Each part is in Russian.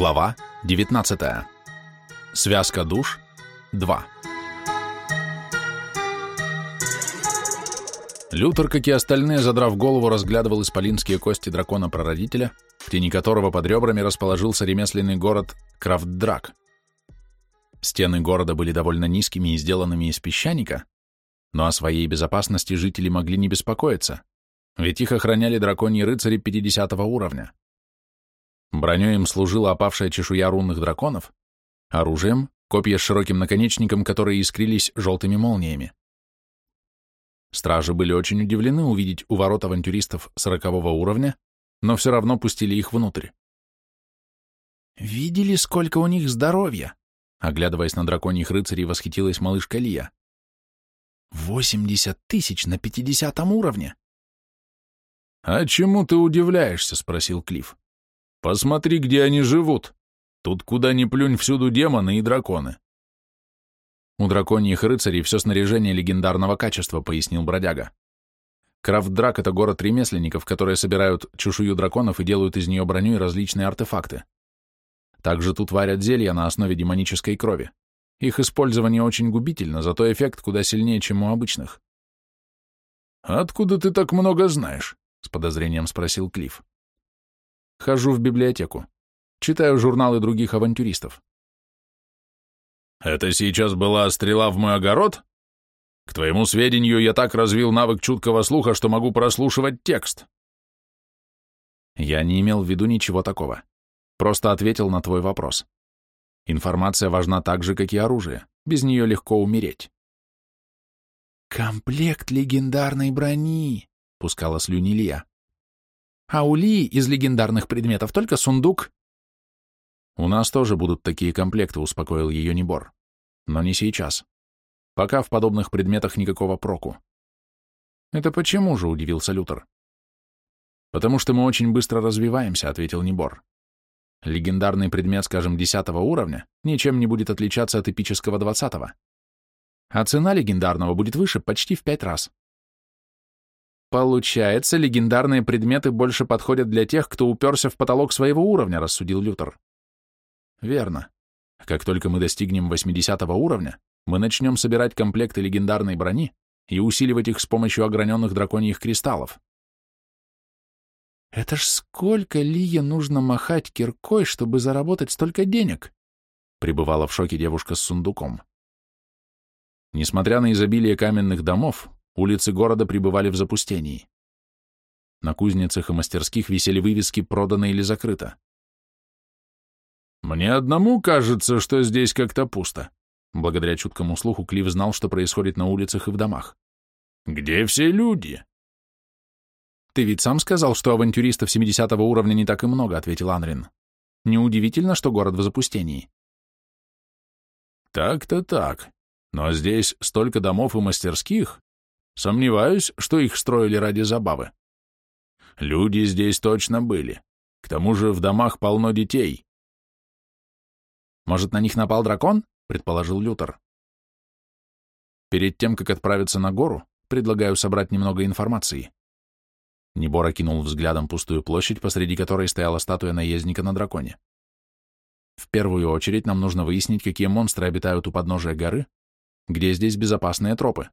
Глава 19. Связка душ 2. Лютер, как и остальные, задрав голову, разглядывал исполинские кости дракона-прародителя, в тени которого под ребрами расположился ремесленный город Крафтдрак. Стены города были довольно низкими и сделанными из песчаника, но о своей безопасности жители могли не беспокоиться, ведь их охраняли драконьи рыцари 50 уровня. Броней им служила опавшая чешуя рунных драконов, оружием — копья с широким наконечником, которые искрились желтыми молниями. Стражи были очень удивлены увидеть у ворот авантюристов сорокового уровня, но все равно пустили их внутрь. «Видели, сколько у них здоровья?» Оглядываясь на драконьих рыцарей, восхитилась малышка Лия. «Восемьдесят тысяч на пятидесятом уровне!» «А чему ты удивляешься?» — спросил Клифф. «Посмотри, где они живут. Тут куда ни плюнь, всюду демоны и драконы». «У драконьих рыцарей все снаряжение легендарного качества», — пояснил бродяга. Крафтдрак — это город ремесленников, которые собирают чешую драконов и делают из нее броню и различные артефакты. Также тут варят зелья на основе демонической крови. Их использование очень губительно, зато эффект куда сильнее, чем у обычных. «Откуда ты так много знаешь?» — с подозрением спросил Клифф. «Хожу в библиотеку. Читаю журналы других авантюристов». «Это сейчас была стрела в мой огород? К твоему сведению, я так развил навык чуткого слуха, что могу прослушивать текст». Я не имел в виду ничего такого. Просто ответил на твой вопрос. Информация важна так же, как и оружие. Без нее легко умереть. «Комплект легендарной брони!» — пускала слюни Лия. «А у Лии из легендарных предметов только сундук». «У нас тоже будут такие комплекты», — успокоил ее Небор. «Но не сейчас. Пока в подобных предметах никакого проку». «Это почему же?» — удивился Лютер. «Потому что мы очень быстро развиваемся», — ответил Небор. Легендарный предмет, скажем, 10 уровня, ничем не будет отличаться от эпического 20 -го. А цена легендарного будет выше почти в 5 раз. Получается, легендарные предметы больше подходят для тех, кто уперся в потолок своего уровня, рассудил Лютер. Верно. Как только мы достигнем 80 уровня, мы начнем собирать комплекты легендарной брони и усиливать их с помощью ограненных драконьих кристаллов. Это ж сколько Лие нужно махать киркой, чтобы заработать столько денег? Пребывала в шоке девушка с сундуком. Несмотря на изобилие каменных домов, улицы города пребывали в запустении. На кузницах и мастерских висели вывески «Продано или закрыто». «Мне одному кажется, что здесь как-то пусто». Благодаря чуткому слуху Клифф знал, что происходит на улицах и в домах. «Где все люди?» «Ты ведь сам сказал, что авантюристов 70 уровня не так и много», — ответил Анрин. «Неудивительно, что город в запустении». «Так-то так. Но здесь столько домов и мастерских. Сомневаюсь, что их строили ради забавы. Люди здесь точно были. К тому же в домах полно детей». «Может, на них напал дракон?» — предположил Лютер. «Перед тем, как отправиться на гору, предлагаю собрать немного информации». Небор окинул взглядом пустую площадь, посреди которой стояла статуя наездника на драконе. В первую очередь нам нужно выяснить, какие монстры обитают у подножия горы, где здесь безопасные тропы.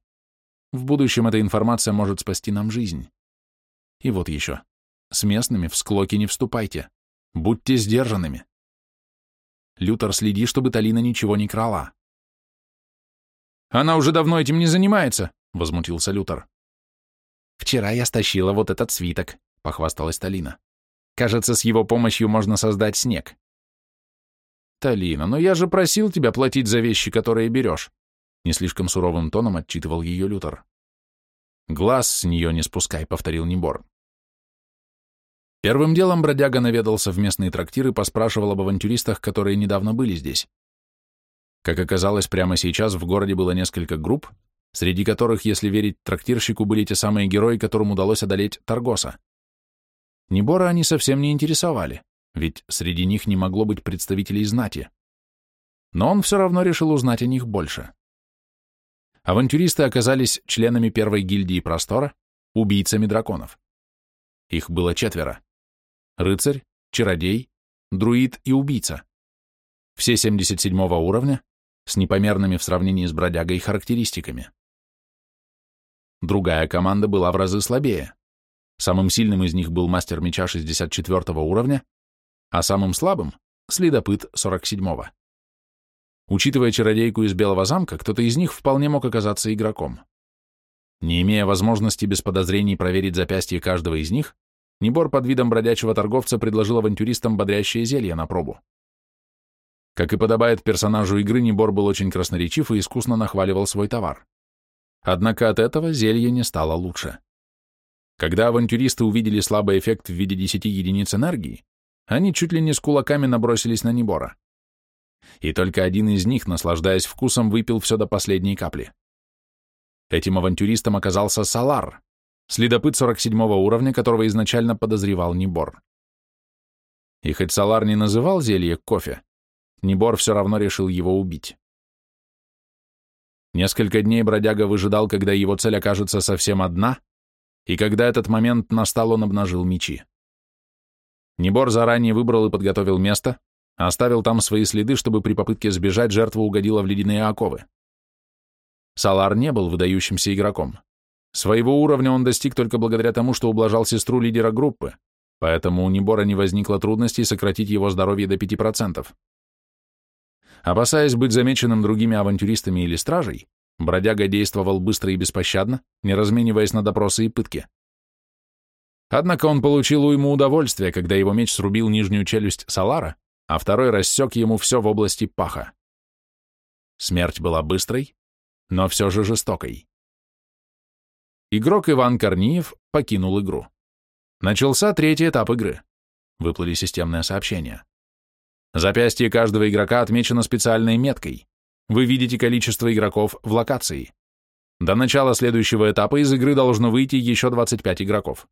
В будущем эта информация может спасти нам жизнь. И вот еще. С местными в склоки не вступайте. Будьте сдержанными. Лютер, следи, чтобы Талина ничего не крала. «Она уже давно этим не занимается», — возмутился Лютер. «Вчера я стащила вот этот свиток», — похвасталась Талина. «Кажется, с его помощью можно создать снег». «Талина, но я же просил тебя платить за вещи, которые берешь», — не слишком суровым тоном отчитывал ее Лютер. «Глаз с нее не спускай», — повторил Небор. Первым делом бродяга наведался в местные трактиры поспрашивал об авантюристах, которые недавно были здесь. Как оказалось, прямо сейчас в городе было несколько групп, среди которых, если верить трактирщику, были те самые герои, которым удалось одолеть Таргоса. Небора они совсем не интересовали, ведь среди них не могло быть представителей знати. Но он все равно решил узнать о них больше. Авантюристы оказались членами первой гильдии Простора, убийцами драконов. Их было четверо. Рыцарь, чародей, друид и убийца. Все 77 уровня, с непомерными в сравнении с бродягой характеристиками. Другая команда была в разы слабее. Самым сильным из них был мастер меча 64 уровня, а самым слабым — следопыт 47-го. Учитывая чародейку из Белого замка, кто-то из них вполне мог оказаться игроком. Не имея возможности без подозрений проверить запястье каждого из них, Небор под видом бродячего торговца предложил авантюристам бодрящее зелье на пробу. Как и подобает персонажу игры, Небор был очень красноречив и искусно нахваливал свой товар. Однако от этого зелье не стало лучше. Когда авантюристы увидели слабый эффект в виде 10 единиц энергии, они чуть ли не с кулаками набросились на Небора. И только один из них, наслаждаясь вкусом, выпил все до последней капли. Этим авантюристом оказался Салар, следопыт 47 уровня, которого изначально подозревал Небор. И хоть Салар не называл зелье кофе, Небор все равно решил его убить. Несколько дней бродяга выжидал, когда его цель окажется совсем одна, и когда этот момент настал, он обнажил мечи. Небор заранее выбрал и подготовил место, оставил там свои следы, чтобы при попытке сбежать жертва угодила в ледяные оковы. Салар не был выдающимся игроком. Своего уровня он достиг только благодаря тому, что ублажал сестру лидера группы, поэтому у Небора не возникло трудностей сократить его здоровье до 5%. Опасаясь быть замеченным другими авантюристами или стражей, бродяга действовал быстро и беспощадно, не размениваясь на допросы и пытки. Однако он получил уйму удовольствия, когда его меч срубил нижнюю челюсть Салара, а второй рассек ему все в области паха. Смерть была быстрой, но все же жестокой. Игрок Иван Корниев покинул игру. Начался третий этап игры. Выплыли системные сообщения. Запястье каждого игрока отмечено специальной меткой. Вы видите количество игроков в локации. До начала следующего этапа из игры должно выйти еще 25 игроков.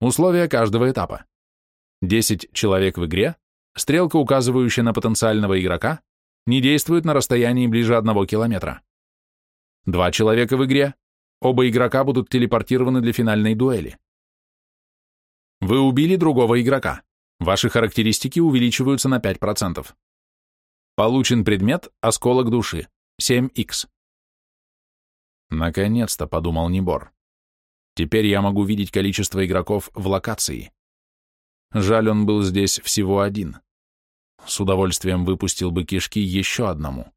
Условия каждого этапа. 10 человек в игре, стрелка, указывающая на потенциального игрока, не действует на расстоянии ближе 1 километра. Два человека в игре, оба игрока будут телепортированы для финальной дуэли. Вы убили другого игрока. Ваши характеристики увеличиваются на 5%. Получен предмет «Осколок души» 7х. Наконец-то, подумал Небор. Теперь я могу видеть количество игроков в локации. Жаль, он был здесь всего один. С удовольствием выпустил бы кишки еще одному.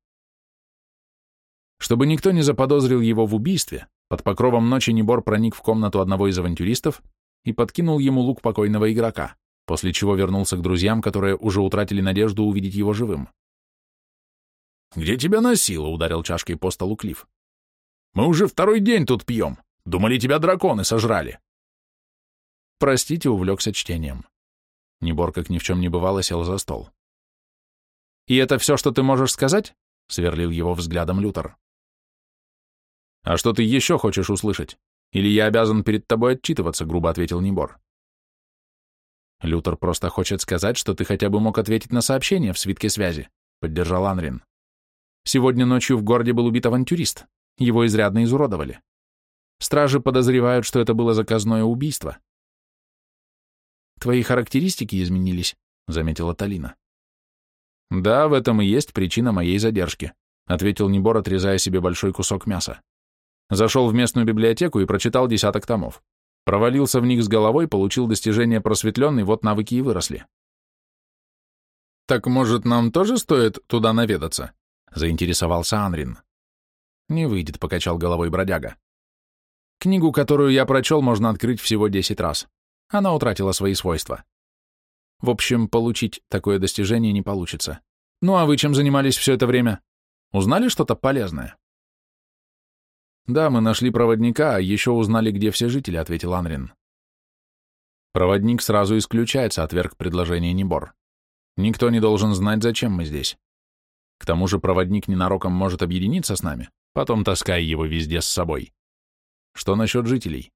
Чтобы никто не заподозрил его в убийстве, под покровом ночи Небор проник в комнату одного из авантюристов и подкинул ему лук покойного игрока после чего вернулся к друзьям, которые уже утратили надежду увидеть его живым. «Где тебя носило?» — ударил чашкой по столу Клифф. «Мы уже второй день тут пьем. Думали, тебя драконы сожрали». «Простите, увлекся чтением». Небор, как ни в чем не бывало, сел за стол. «И это все, что ты можешь сказать?» — сверлил его взглядом Лютер. «А что ты еще хочешь услышать? Или я обязан перед тобой отчитываться?» — грубо ответил Небор. Лютер просто хочет сказать, что ты хотя бы мог ответить на сообщение в свитке связи, поддержал Анрин. Сегодня ночью в городе был убит авантюрист. Его изрядно изуродовали. Стражи подозревают, что это было заказное убийство. Твои характеристики изменились, заметила Талина. Да, в этом и есть причина моей задержки, ответил Небор, отрезая себе большой кусок мяса. Зашел в местную библиотеку и прочитал десяток томов. Провалился в них с головой, получил достижение просветленный, вот навыки и выросли. «Так, может, нам тоже стоит туда наведаться?» — заинтересовался Анрин. «Не выйдет», — покачал головой бродяга. «Книгу, которую я прочел, можно открыть всего десять раз. Она утратила свои свойства. В общем, получить такое достижение не получится. Ну а вы чем занимались все это время? Узнали что-то полезное?» «Да, мы нашли проводника, а еще узнали, где все жители», — ответил Анрин. Проводник сразу исключается, отверг предложение Небор. Никто не должен знать, зачем мы здесь. К тому же проводник ненароком может объединиться с нами, потом таскай его везде с собой. Что насчет жителей?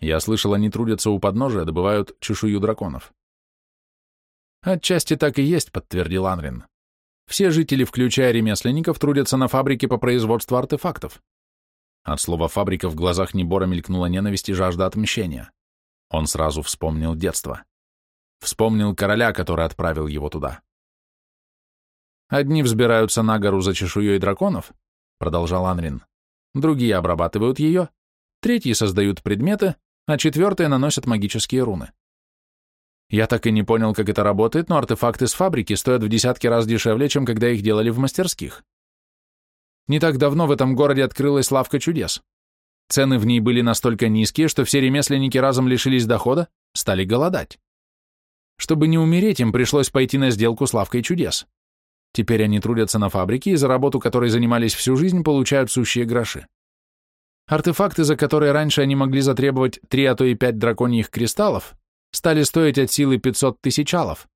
Я слышал, они трудятся у подножия, добывают чешую драконов. Отчасти так и есть, подтвердил Анрин. Все жители, включая ремесленников, трудятся на фабрике по производству артефактов. От слова «фабрика» в глазах Небора мелькнула ненависть и жажда отмщения. Он сразу вспомнил детство. Вспомнил короля, который отправил его туда. «Одни взбираются на гору за чешуей драконов», — продолжал Анрин. «Другие обрабатывают ее, третьи создают предметы, а четвертые наносят магические руны. Я так и не понял, как это работает, но артефакты с фабрики стоят в десятки раз дешевле, чем когда их делали в мастерских. Не так давно в этом городе открылась лавка чудес. Цены в ней были настолько низкие, что все ремесленники разом лишились дохода, стали голодать. Чтобы не умереть, им пришлось пойти на сделку с лавкой чудес. Теперь они трудятся на фабрике и за работу, которой занимались всю жизнь, получают сущие гроши. Артефакты, за которые раньше они могли затребовать три, а то и пять драконьих кристаллов, стали стоить от силы 500 тысяч алов.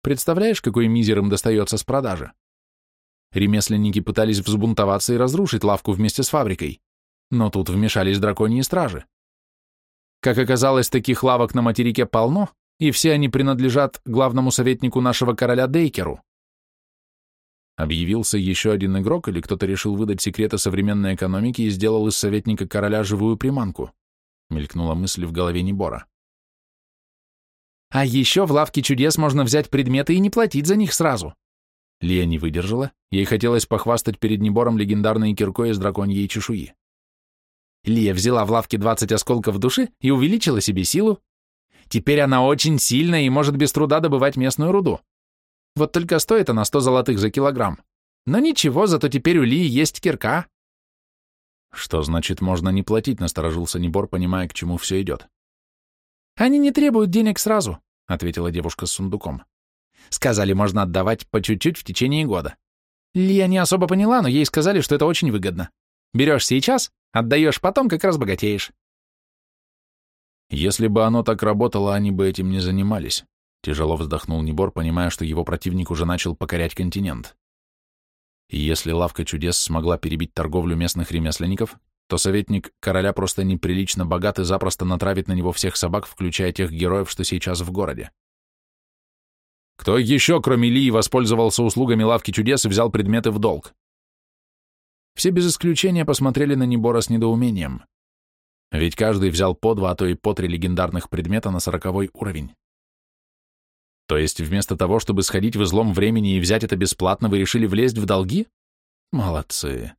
Представляешь, какой мизер им достается с продажи? Ремесленники пытались взбунтоваться и разрушить лавку вместе с фабрикой, но тут вмешались драконьи стражи. Как оказалось, таких лавок на материке полно, и все они принадлежат главному советнику нашего короля Дейкеру. Объявился еще один игрок, или кто-то решил выдать секреты современной экономики и сделал из советника короля живую приманку, мелькнула мысль в голове Небора. А еще в лавке чудес можно взять предметы и не платить за них сразу. Лия не выдержала, ей хотелось похвастать перед Небором легендарной киркой из драконьей чешуи. Лия взяла в лавке 20 осколков души и увеличила себе силу. Теперь она очень сильная и может без труда добывать местную руду. Вот только стоит она 100 золотых за килограмм. Но ничего, зато теперь у Лии есть кирка. Что значит можно не платить, насторожился Небор, понимая, к чему все идет. Они не требуют денег сразу, ответила девушка с сундуком. Сказали, можно отдавать по чуть-чуть в течение года. Лия не особо поняла, но ей сказали, что это очень выгодно. Берешь сейчас, отдаешь потом, как раз богатеешь. Если бы оно так работало, они бы этим не занимались. Тяжело вздохнул Небор, понимая, что его противник уже начал покорять континент. И если лавка чудес смогла перебить торговлю местных ремесленников, то советник короля просто неприлично богат и запросто натравит на него всех собак, включая тех героев, что сейчас в городе. Кто еще, кроме Лии, воспользовался услугами лавки чудес и взял предметы в долг? Все без исключения посмотрели на Небора с недоумением. Ведь каждый взял по два, а то и по три легендарных предмета на сороковой уровень. То есть вместо того, чтобы сходить в излом времени и взять это бесплатно, вы решили влезть в долги? Молодцы.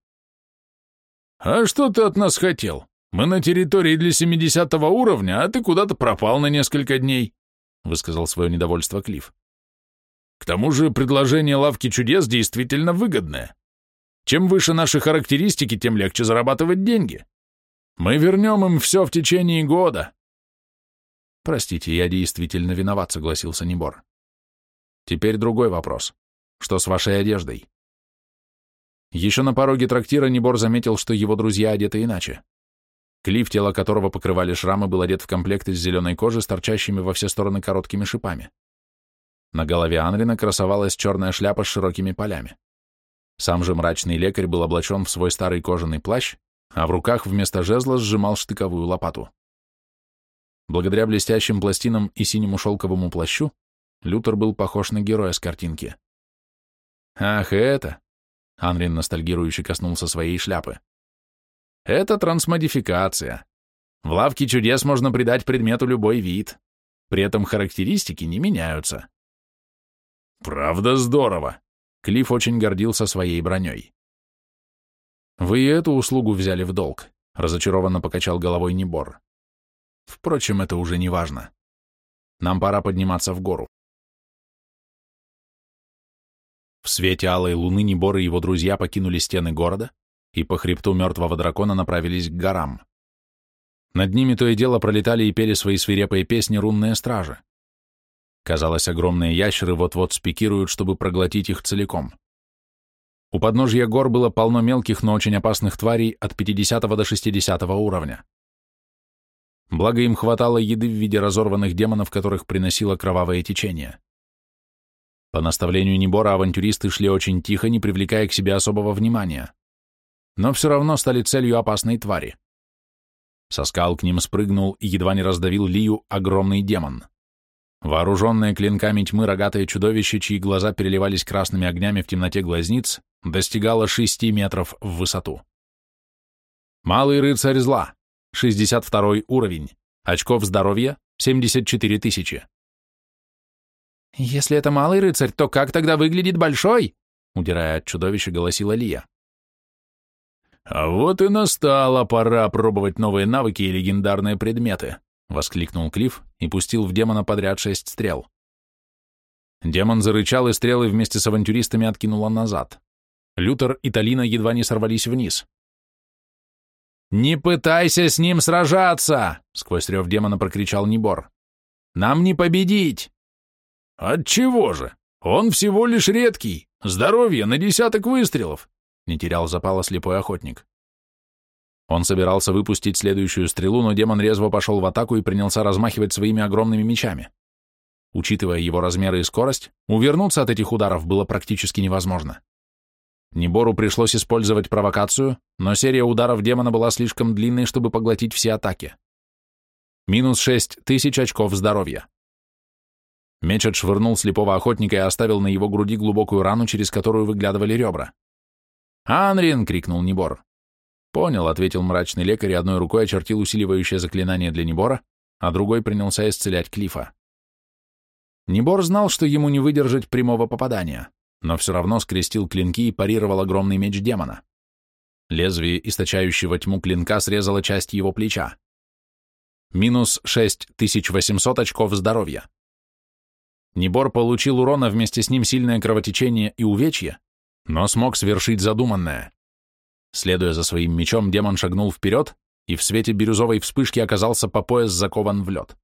«А что ты от нас хотел? Мы на территории для семидесятого уровня, а ты куда-то пропал на несколько дней», — высказал свое недовольство Клифф. К тому же предложение лавки чудес действительно выгодное. Чем выше наши характеристики, тем легче зарабатывать деньги. Мы вернем им все в течение года. Простите, я действительно виноват, согласился Небор. Теперь другой вопрос. Что с вашей одеждой? Еще на пороге трактира Небор заметил, что его друзья одеты иначе. Клифф, тело которого покрывали шрамы, был одет в комплект из зеленой кожи с торчащими во все стороны короткими шипами. На голове Анрина красовалась черная шляпа с широкими полями. Сам же мрачный лекарь был облачен в свой старый кожаный плащ, а в руках вместо жезла сжимал штыковую лопату. Благодаря блестящим пластинам и синему шелковому плащу Лютер был похож на героя с картинки. «Ах, это!» — Анрин ностальгирующе коснулся своей шляпы. «Это трансмодификация. В лавке чудес можно придать предмету любой вид. При этом характеристики не меняются. «Правда здорово!» Клифф очень гордился своей броней. «Вы и эту услугу взяли в долг», — разочарованно покачал головой Небор. «Впрочем, это уже не важно. Нам пора подниматься в гору». В свете алой луны Небор и его друзья покинули стены города и по хребту мертвого дракона направились к горам. Над ними то и дело пролетали и пели свои свирепые песни рунные стражи. Казалось, огромные ящеры вот-вот спикируют, чтобы проглотить их целиком. У подножья гор было полно мелких, но очень опасных тварей от 50 до 60 уровня. Благо им хватало еды в виде разорванных демонов, которых приносило кровавое течение. По наставлению Небора авантюристы шли очень тихо, не привлекая к себе особого внимания. Но все равно стали целью опасной твари. Со скал к ним спрыгнул и едва не раздавил Лию огромный демон. Вооруженное клинками тьмы рогатое чудовище, чьи глаза переливались красными огнями в темноте глазниц, достигало шести метров в высоту. Малый рыцарь зла, 62 уровень, очков здоровья, 74 тысячи. Если это малый рыцарь, то как тогда выглядит большой? Удирая от чудовища, голосила Лия. «А вот и настала пора пробовать новые навыки и легендарные предметы», — воскликнул Клифф и пустил в демона подряд шесть стрел. Демон зарычал, и стрелы вместе с авантюристами откинуло назад. Лютер и Талина едва не сорвались вниз. «Не пытайся с ним сражаться!» — сквозь рев демона прокричал Небор. «Нам не победить!» «Отчего же? Он всего лишь редкий. Здоровье на десяток выстрелов!» — не терял запала слепой охотник. Он собирался выпустить следующую стрелу, но демон резво пошел в атаку и принялся размахивать своими огромными мечами. Учитывая его размеры и скорость, увернуться от этих ударов было практически невозможно. Небору пришлось использовать провокацию, но серия ударов демона была слишком длинной, чтобы поглотить все атаки. Минус шесть тысяч очков здоровья. Меч отшвырнул слепого охотника и оставил на его груди глубокую рану, через которую выглядывали ребра. «Анрин!» — крикнул Небор. «Понял», — ответил мрачный лекарь и одной рукой очертил усиливающее заклинание для Небора, а другой принялся исцелять Клифа. Небор знал, что ему не выдержать прямого попадания но все равно скрестил клинки и парировал огромный меч демона. Лезвие, источающего тьму клинка, срезало часть его плеча. Минус 6800 очков здоровья. Небор получил урона, вместе с ним сильное кровотечение и увечье, но смог свершить задуманное. Следуя за своим мечом, демон шагнул вперед и в свете бирюзовой вспышки оказался по пояс закован в лед.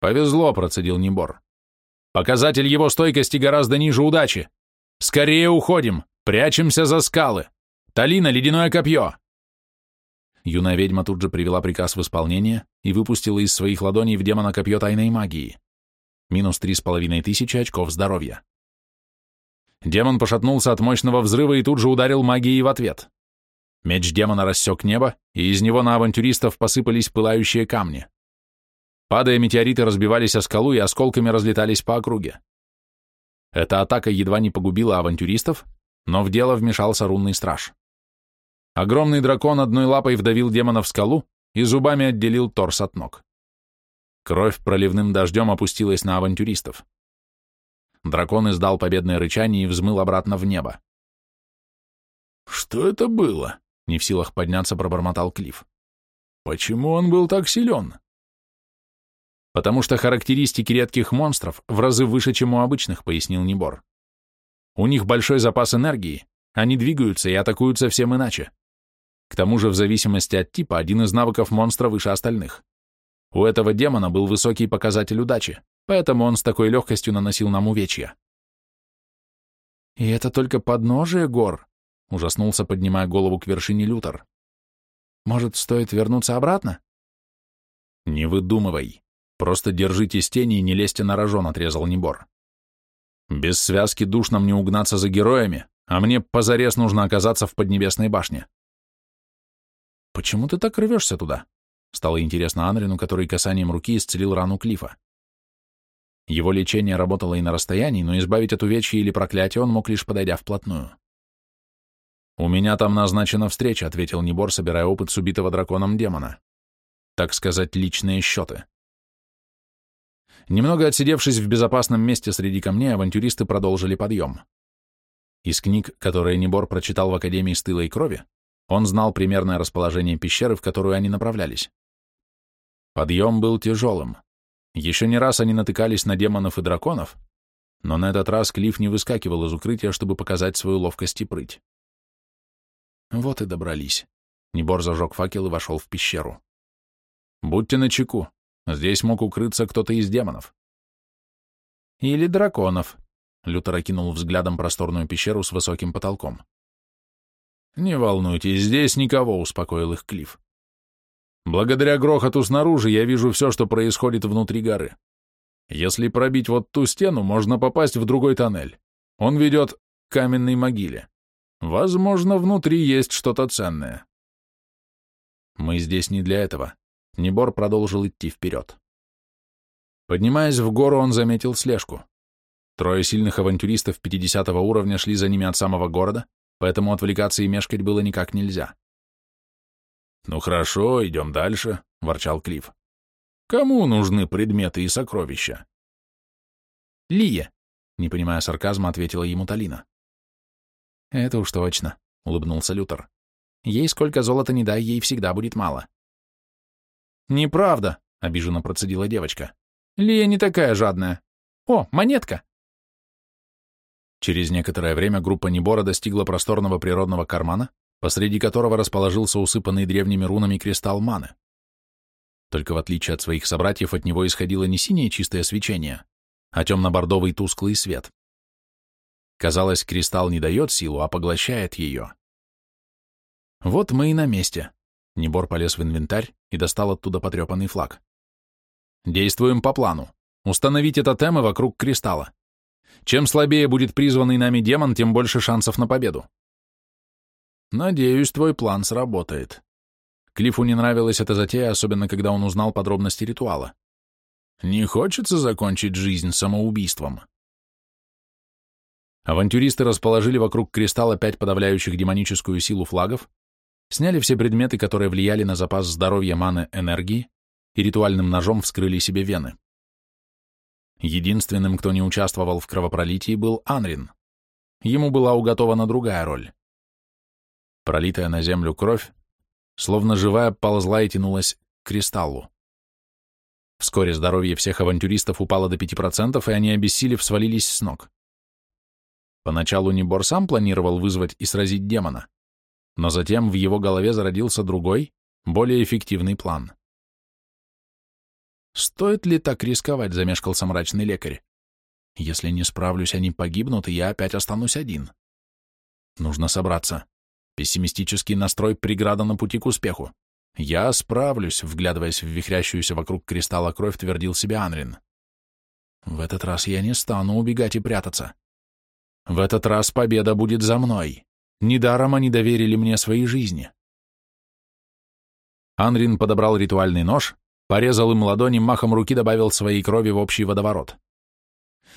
«Повезло», — процедил Небор. Показатель его стойкости гораздо ниже удачи. Скорее уходим, прячемся за скалы. Талина, ледяное копье!» Юная ведьма тут же привела приказ в исполнение и выпустила из своих ладоней в демона копье тайной магии. Минус три с половиной тысячи очков здоровья. Демон пошатнулся от мощного взрыва и тут же ударил магией в ответ. Меч демона рассек небо, и из него на авантюристов посыпались пылающие камни. Падая, метеориты разбивались о скалу и осколками разлетались по округе. Эта атака едва не погубила авантюристов, но в дело вмешался рунный страж. Огромный дракон одной лапой вдавил демона в скалу и зубами отделил торс от ног. Кровь проливным дождем опустилась на авантюристов. Дракон издал победное рычание и взмыл обратно в небо. «Что это было?» — не в силах подняться, пробормотал Клифф. «Почему он был так силен?» Потому что характеристики редких монстров в разы выше, чем у обычных, пояснил Небор. У них большой запас энергии, они двигаются и атакуют совсем иначе. К тому же, в зависимости от типа, один из навыков монстра выше остальных. У этого демона был высокий показатель удачи, поэтому он с такой легкостью наносил нам увечья. «И это только подножие гор?» — ужаснулся, поднимая голову к вершине Лютер. «Может, стоит вернуться обратно?» «Не выдумывай. Просто держитесь тени и не лезьте на рожон, отрезал Небор. Без связки душ нам не угнаться за героями, а мне позарез нужно оказаться в Поднебесной башне. Почему ты так рвешься туда? Стало интересно Анрину, который касанием руки исцелил рану Клифа. Его лечение работало и на расстоянии, но избавить от увечья или проклятия он мог лишь подойдя вплотную. «У меня там назначена встреча», — ответил Небор, собирая опыт с убитого драконом демона. «Так сказать, личные счеты». Немного отсидевшись в безопасном месте среди камней, авантюристы продолжили подъем. Из книг, которые Небор прочитал в Академии стыла и крови, он знал примерное расположение пещеры, в которую они направлялись. Подъем был тяжелым. Еще не раз они натыкались на демонов и драконов, но на этот раз Клифф не выскакивал из укрытия, чтобы показать свою ловкость и прыть. Вот и добрались. Небор зажег факел и вошел в пещеру. «Будьте начеку. Здесь мог укрыться кто-то из демонов. Или драконов. Лютер окинул взглядом просторную пещеру с высоким потолком. «Не волнуйтесь, здесь никого», — успокоил их Клифф. «Благодаря грохоту снаружи я вижу все, что происходит внутри горы. Если пробить вот ту стену, можно попасть в другой тоннель. Он ведет к каменной могиле. Возможно, внутри есть что-то ценное». «Мы здесь не для этого. Небор продолжил идти вперед. Поднимаясь в гору, он заметил слежку. Трое сильных авантюристов 50 уровня шли за ними от самого города, поэтому отвлекаться и мешкать было никак нельзя. «Ну хорошо, идем дальше», — ворчал Клифф. «Кому нужны предметы и сокровища?» Лия, не понимая сарказма, ответила ему Талина. Это уж точно, улыбнулся Лютер. Ей сколько золота не дай, ей всегда будет мало. Неправда, обиженно процедила девочка. Лия не такая жадная. О, монетка! Через некоторое время группа Небора достигла просторного природного кармана, посреди которого расположился усыпанный древними рунами кристалл маны. Только в отличие от своих собратьев, от него исходило не синее чистое свечение, а темно-бордовый тусклый свет. Казалось, кристалл не дает силу, а поглощает ее. Вот мы и на месте. Небор полез в инвентарь и достал оттуда потрепанный флаг. Действуем по плану. Установить это темы вокруг кристалла. Чем слабее будет призванный нами демон, тем больше шансов на победу. Надеюсь, твой план сработает. Клифу не нравилась эта затея, особенно когда он узнал подробности ритуала. Не хочется закончить жизнь самоубийством. Авантюристы расположили вокруг кристалла пять подавляющих демоническую силу флагов, сняли все предметы, которые влияли на запас здоровья, маны, энергии, и ритуальным ножом вскрыли себе вены. Единственным, кто не участвовал в кровопролитии, был Анрин. Ему была уготована другая роль. Пролитая на землю кровь, словно живая, ползла и тянулась к кристаллу. Вскоре здоровье всех авантюристов упало до 5%, и они, обессилев, свалились с ног. Поначалу Небор сам планировал вызвать и сразить демона, но затем в его голове зародился другой, более эффективный план. «Стоит ли так рисковать?» — замешкался мрачный лекарь. «Если не справлюсь, они погибнут, и я опять останусь один. Нужно собраться. Пессимистический настрой — преграда на пути к успеху. Я справлюсь, вглядываясь в вихрящуюся вокруг кристалла кровь, твердил себе Анрин. В этот раз я не стану убегать и прятаться. В этот раз победа будет за мной. Недаром они доверили мне свои жизни. Анрин подобрал ритуальный нож, порезал им ладони, махом руки добавил своей крови в общий водоворот.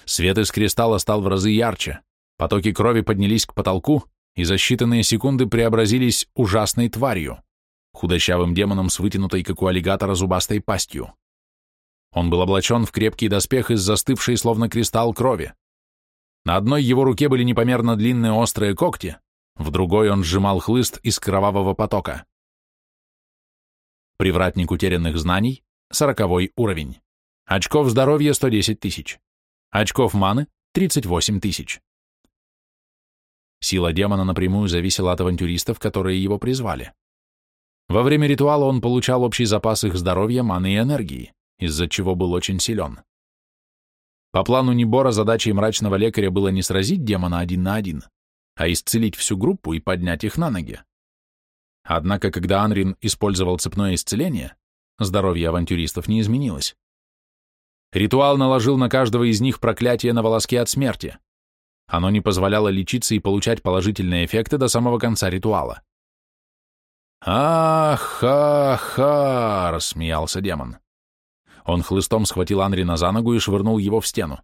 Свет из кристалла стал в разы ярче, потоки крови поднялись к потолку, и за считанные секунды преобразились ужасной тварью, худощавым демоном с вытянутой, как у аллигатора, зубастой пастью. Он был облачен в крепкий доспех из застывшей, словно кристалл, крови. На одной его руке были непомерно длинные острые когти, в другой он сжимал хлыст из кровавого потока. Привратник утерянных знаний — сороковой уровень. Очков здоровья — 110 тысяч. Очков маны — 38 тысяч. Сила демона напрямую зависела от авантюристов, которые его призвали. Во время ритуала он получал общий запас их здоровья, маны и энергии, из-за чего был очень силен. По плану Небора задачей мрачного лекаря было не сразить демона один на один, а исцелить всю группу и поднять их на ноги. Однако, когда Анрин использовал цепное исцеление, здоровье авантюристов не изменилось. Ритуал наложил на каждого из них проклятие на волоске от смерти. Оно не позволяло лечиться и получать положительные эффекты до самого конца ритуала. «Ах-ха-ха!» — рассмеялся демон. Он хлыстом схватил Анрина за ногу и швырнул его в стену.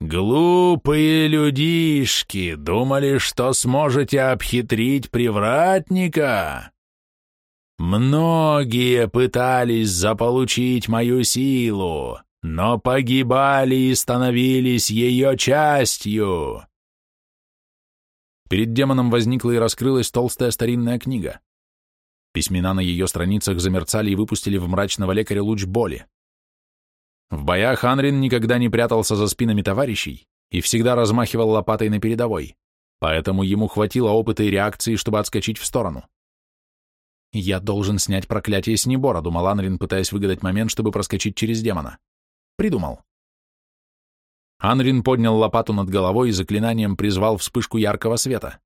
«Глупые людишки! Думали, что сможете обхитрить привратника?» «Многие пытались заполучить мою силу, но погибали и становились ее частью. Перед демоном возникла и раскрылась толстая старинная книга. Письмена на ее страницах замерцали и выпустили в мрачного лекаря луч боли. В боях Анрин никогда не прятался за спинами товарищей и всегда размахивал лопатой на передовой, поэтому ему хватило опыта и реакции, чтобы отскочить в сторону. «Я должен снять проклятие с Небора», — думал Анрин, пытаясь выгадать момент, чтобы проскочить через демона. Придумал. Анрин поднял лопату над головой и заклинанием призвал вспышку яркого света.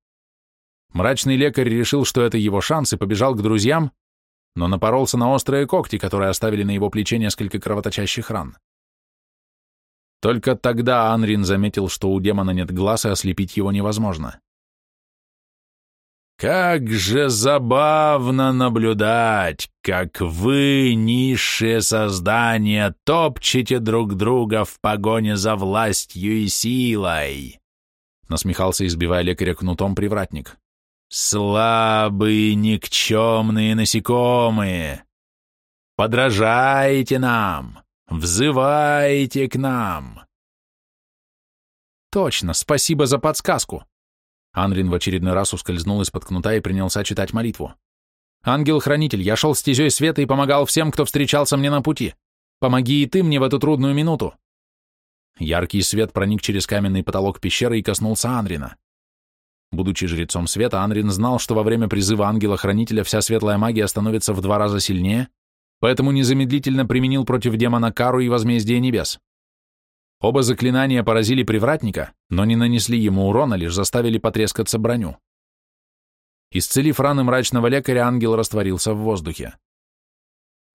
Мрачный лекарь решил, что это его шанс, и побежал к друзьям, но напоролся на острые когти, которые оставили на его плече несколько кровоточащих ран. Только тогда Анрин заметил, что у демона нет глаз, и ослепить его невозможно. Как же забавно наблюдать, как вы, низшие создания, топчете друг друга в погоне за властью и силой!» Насмехался, избивая лекаря кнутом привратник. «Слабые, никчемные насекомые! Подражайте нам! Взывайте к нам! Точно, спасибо за подсказку. Анрин в очередной раз ускользнул из-под кнута и принялся читать молитву. «Ангел-хранитель, я шел стезей света и помогал всем, кто встречался мне на пути. Помоги и ты мне в эту трудную минуту». Яркий свет проник через каменный потолок пещеры и коснулся Анрина. Будучи жрецом света, Анрин знал, что во время призыва ангела-хранителя вся светлая магия становится в два раза сильнее, поэтому незамедлительно применил против демона кару и возмездие небес. Оба заклинания поразили привратника, но не нанесли ему урона, лишь заставили потрескаться броню. Исцелив раны мрачного лекаря, ангел растворился в воздухе.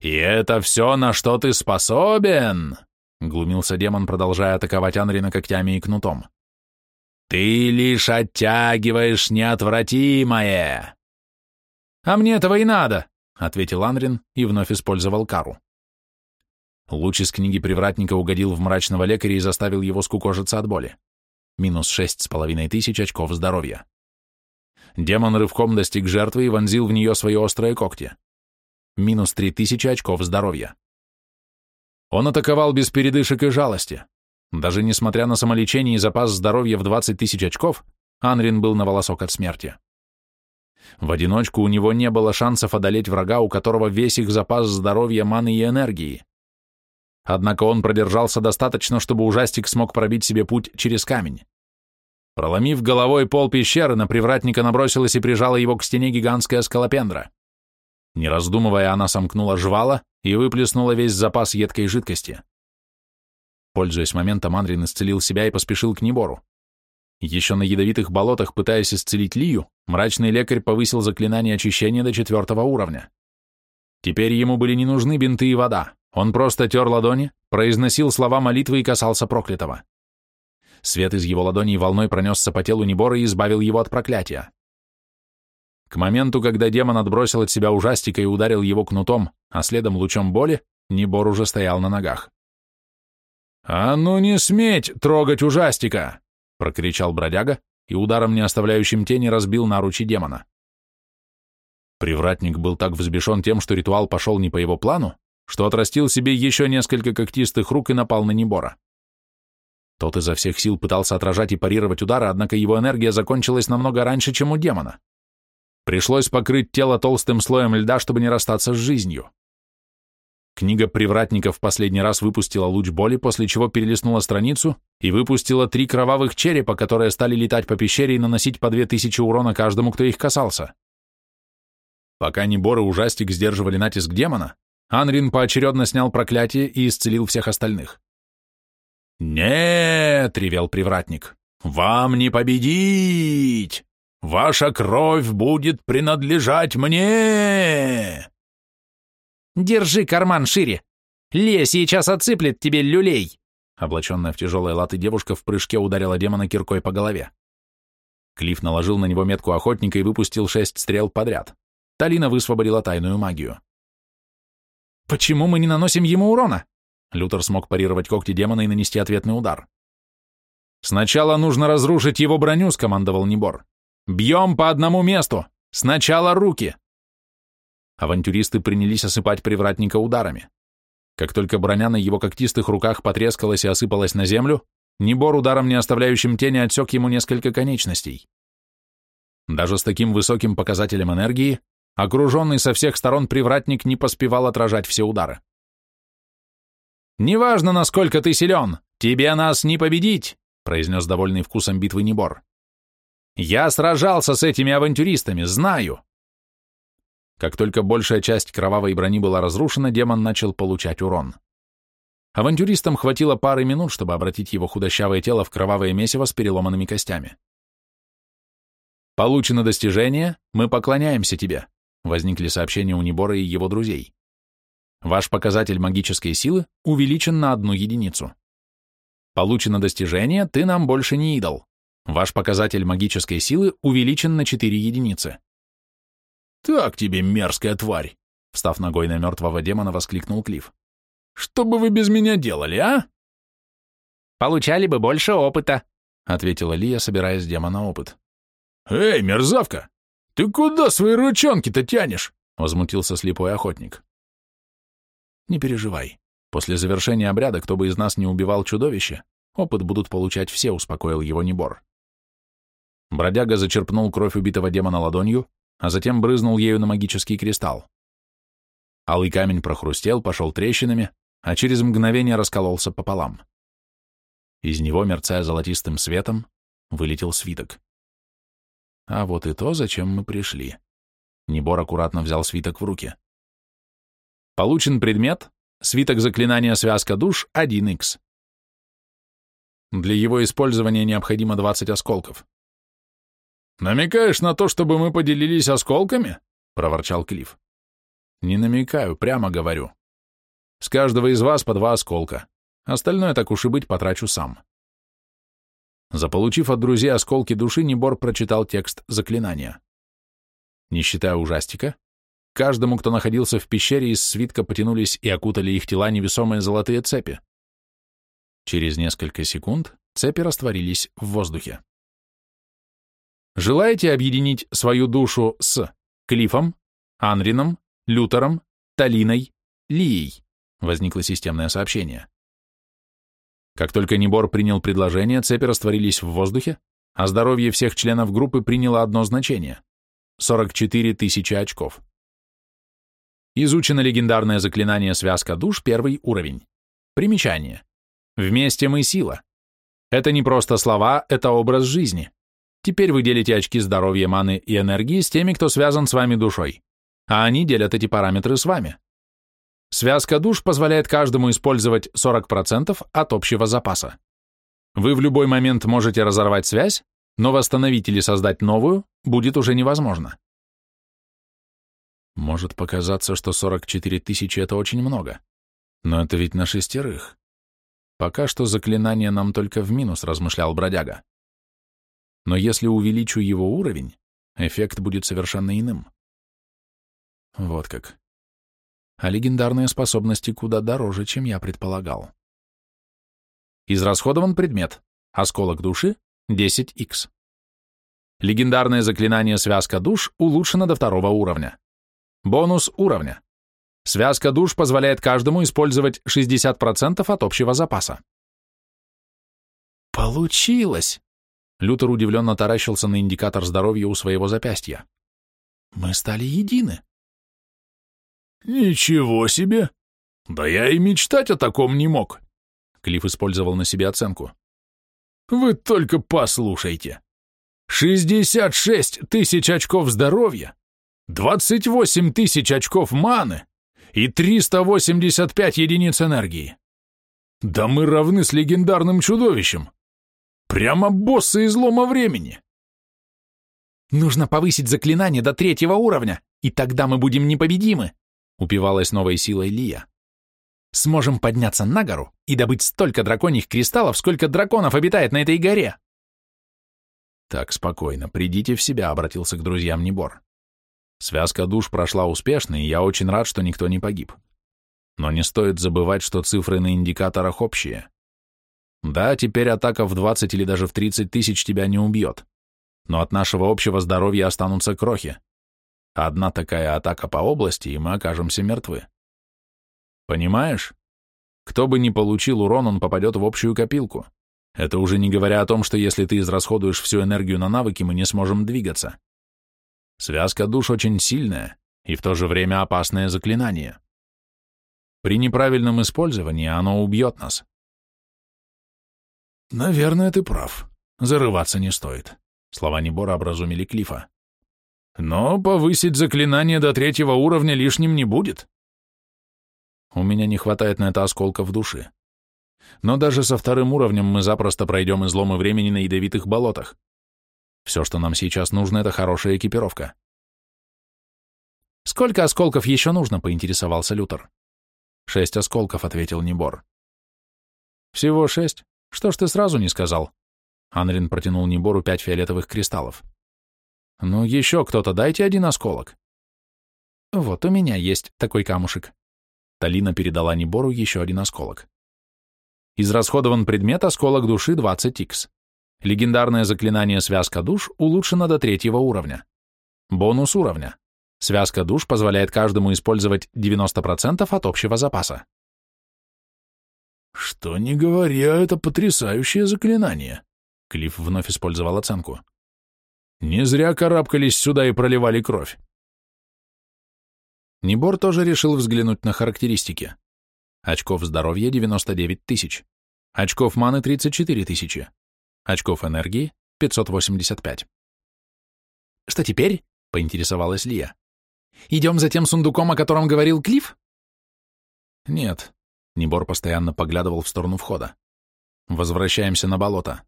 «И это все, на что ты способен?» — глумился демон, продолжая атаковать Анрина когтями и кнутом. «Ты лишь оттягиваешь неотвратимое!» «А мне этого и надо!» — ответил Анрин и вновь использовал кару. Луч из книги привратника угодил в мрачного лекаря и заставил его скукожиться от боли. Минус шесть с половиной тысяч очков здоровья. Демон рывком достиг жертвы и вонзил в нее свои острые когти. Минус три тысячи очков здоровья. Он атаковал без передышек и жалости. Даже несмотря на самолечение и запас здоровья в 20 тысяч очков, Анрин был на волосок от смерти. В одиночку у него не было шансов одолеть врага, у которого весь их запас здоровья, маны и энергии. Однако он продержался достаточно, чтобы ужастик смог пробить себе путь через камень. Проломив головой пол пещеры, на привратника набросилась и прижала его к стене гигантская скалопендра. Не раздумывая, она сомкнула жвала и выплеснула весь запас едкой жидкости. Пользуясь моментом, Андрин исцелил себя и поспешил к Небору. Еще на ядовитых болотах, пытаясь исцелить Лию, мрачный лекарь повысил заклинание очищения до четвертого уровня. Теперь ему были не нужны бинты и вода. Он просто тер ладони, произносил слова молитвы и касался проклятого. Свет из его ладоней волной пронесся по телу Небора и избавил его от проклятия. К моменту, когда демон отбросил от себя ужастика и ударил его кнутом, а следом лучом боли, Небор уже стоял на ногах. «А ну не сметь трогать ужастика!» — прокричал бродяга и ударом, не оставляющим тени, разбил наручи демона. Привратник был так взбешен тем, что ритуал пошел не по его плану, что отрастил себе еще несколько когтистых рук и напал на Небора. Тот изо всех сил пытался отражать и парировать удары, однако его энергия закончилась намного раньше, чем у демона. Пришлось покрыть тело толстым слоем льда, чтобы не расстаться с жизнью. Книга привратника в последний раз выпустила луч боли, после чего перелистнула страницу и выпустила три кровавых черепа, которые стали летать по пещере и наносить по две тысячи урона каждому, кто их касался. Пока Небор и Ужастик сдерживали натиск демона, Анрин поочередно снял проклятие и исцелил всех остальных. «Нет!» — ревел привратник. «Вам не победить! Ваша кровь будет принадлежать мне!» Держи карман шире. Ле сейчас отсыплет тебе люлей. Облаченная в тяжелые латы девушка в прыжке ударила демона киркой по голове. Клифф наложил на него метку охотника и выпустил шесть стрел подряд. Талина высвободила тайную магию. «Почему мы не наносим ему урона?» Лютер смог парировать когти демона и нанести ответный удар. «Сначала нужно разрушить его броню», — скомандовал Небор. «Бьем по одному месту! Сначала руки!» Авантюристы принялись осыпать привратника ударами. Как только броня на его когтистых руках потрескалась и осыпалась на землю, Небор ударом, не оставляющим тени, отсек ему несколько конечностей. Даже с таким высоким показателем энергии, окруженный со всех сторон привратник не поспевал отражать все удары. «Неважно, насколько ты силен, тебе нас не победить», произнес довольный вкусом битвы Небор. «Я сражался с этими авантюристами, знаю. Как только большая часть кровавой брони была разрушена, демон начал получать урон. Авантюристам хватило пары минут, чтобы обратить его худощавое тело в кровавое месиво с переломанными костями. «Получено достижение, мы поклоняемся тебе», возникли сообщения у Небора и его друзей. Ваш показатель магической силы увеличен на одну единицу. Получено достижение, ты нам больше не идол. Ваш показатель магической силы увеличен на 4 единицы. «Так тебе, мерзкая тварь!» Встав ногой на мертвого демона, воскликнул Клифф. «Что бы вы без меня делали, а?» «Получали бы больше опыта», — ответила Лия, собирая с демона опыт. «Эй, мерзавка! Ты куда свои ручонки-то тянешь?» — возмутился слепой охотник. «Не переживай. После завершения обряда, кто бы из нас не убивал чудовище, Опыт будут получать все, успокоил его Небор. Бродяга зачерпнул кровь убитого демона ладонью, а затем брызнул ею на магический кристалл. Алый камень прохрустел, пошел трещинами, а через мгновение раскололся пополам. Из него, мерцая золотистым светом, вылетел свиток. А вот и то, зачем мы пришли. Небор аккуратно взял свиток в руки. Получен предмет, свиток заклинания связка душ 1х. Для его использования необходимо 20 осколков. «Намекаешь на то, чтобы мы поделились осколками?» — проворчал Клифф. «Не намекаю, прямо говорю. С каждого из вас по два осколка. Остальное, так уж и быть, потрачу сам». Заполучив от друзей осколки души, Небор прочитал текст заклинания. Не считая ужастика, каждому, кто находился в пещере, из свитка потянулись и окутали их тела невесомые золотые цепи. Через несколько секунд цепи растворились в воздухе. Желаете объединить свою душу с Клифом, Анрином, Лютером, Талиной, Лией? Возникло системное сообщение. Как только Небор принял предложение, цепи растворились в воздухе, а здоровье всех членов группы приняло одно значение — 44 тысячи очков. Изучено легендарное заклинание «Связка душ» первый уровень. Примечание. Вместе мы сила. Это не просто слова, это образ жизни. Теперь вы делите очки здоровья, маны и энергии с теми, кто связан с вами душой, а они делят эти параметры с вами. Связка душ позволяет каждому использовать 40% от общего запаса. Вы в любой момент можете разорвать связь, но восстановить или создать новую будет уже невозможно. Может показаться, что 44 тысячи — это очень много. Но это ведь на шестерых. Пока что заклинание нам только в минус, размышлял бродяга но если увеличу его уровень, эффект будет совершенно иным. Вот как. А легендарные способности куда дороже, чем я предполагал. Израсходован предмет. Осколок души 10х. Легендарное заклинание «Связка душ» улучшено до второго уровня. Бонус уровня. Связка душ позволяет каждому использовать 60% от общего запаса. Получилось! Лютер удивленно таращился на индикатор здоровья у своего запястья. «Мы стали едины». «Ничего себе! Да я и мечтать о таком не мог!» Клифф использовал на себе оценку. «Вы только послушайте! 66 тысяч очков здоровья, 28 тысяч очков маны и 385 единиц энергии. Да мы равны с легендарным чудовищем!» Прямо боссы излома времени. Нужно повысить заклинание до третьего уровня, и тогда мы будем непобедимы, упивалась новой силой Лия. Сможем подняться на гору и добыть столько драконьих кристаллов, сколько драконов обитает на этой горе. Так, спокойно, придите в себя, обратился к друзьям Небор. Связка душ прошла успешно, и я очень рад, что никто не погиб. Но не стоит забывать, что цифры на индикаторах общие. Да, теперь атака в 20 или даже в 30 тысяч тебя не убьет, но от нашего общего здоровья останутся крохи. Одна такая атака по области, и мы окажемся мертвы. Понимаешь? Кто бы ни получил урон, он попадет в общую копилку. Это уже не говоря о том, что если ты израсходуешь всю энергию на навыки, мы не сможем двигаться. Связка душ очень сильная и в то же время опасное заклинание. При неправильном использовании оно убьет нас. «Наверное, ты прав. Зарываться не стоит». Слова Небора образумили Клифа. «Но повысить заклинание до третьего уровня лишним не будет». «У меня не хватает на это осколков души. Но даже со вторым уровнем мы запросто пройдем изломы времени на ядовитых болотах. Все, что нам сейчас нужно, это хорошая экипировка». «Сколько осколков еще нужно?» — поинтересовался Лютер. «Шесть осколков», — ответил Небор. «Всего шесть? Что ж ты сразу не сказал? Анрин протянул Небору пять фиолетовых кристаллов. Ну, еще кто-то, дайте один осколок. Вот у меня есть такой камушек. Талина передала Небору еще один осколок. Израсходован предмет осколок души 20х. Легендарное заклинание «Связка душ» улучшено до третьего уровня. Бонус уровня. Связка душ позволяет каждому использовать 90% от общего запаса. Что не говоря, это потрясающее заклинание. Клифф вновь использовал оценку. Не зря карабкались сюда и проливали кровь. Небор тоже решил взглянуть на характеристики. Очков здоровья 99 тысяч. Очков маны 34 тысячи. Очков энергии 585. «Что теперь?» — поинтересовалась Лия. «Идем за тем сундуком, о котором говорил Клифф?» «Нет». Небор постоянно поглядывал в сторону входа. «Возвращаемся на болото».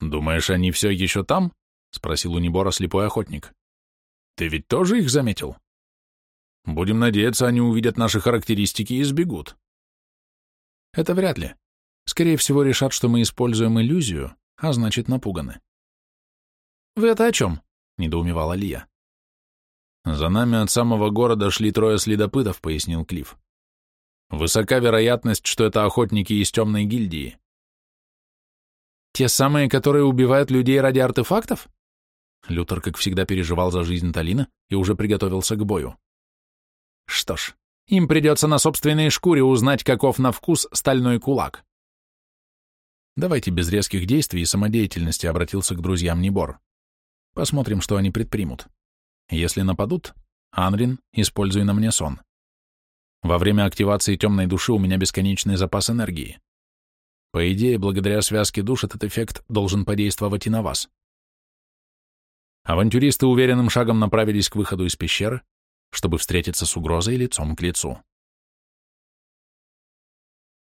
«Думаешь, они все еще там?» — спросил у Небора слепой охотник. «Ты ведь тоже их заметил?» «Будем надеяться, они увидят наши характеристики и сбегут». «Это вряд ли. Скорее всего, решат, что мы используем иллюзию, а значит, напуганы». «Вы это о чем?» — недоумевала Лия. «За нами от самого города шли трое следопытов», — пояснил Клифф. «Высока вероятность, что это охотники из темной гильдии». «Те самые, которые убивают людей ради артефактов?» Лютер, как всегда, переживал за жизнь Талина и уже приготовился к бою. «Что ж, им придется на собственной шкуре узнать, каков на вкус стальной кулак». «Давайте без резких действий и самодеятельности», — обратился к друзьям Небор. «Посмотрим, что они предпримут». Если нападут, Анрин, используй на мне сон. Во время активации темной души у меня бесконечный запас энергии. По идее, благодаря связке душ этот эффект должен подействовать и на вас. Авантюристы уверенным шагом направились к выходу из пещеры, чтобы встретиться с угрозой лицом к лицу.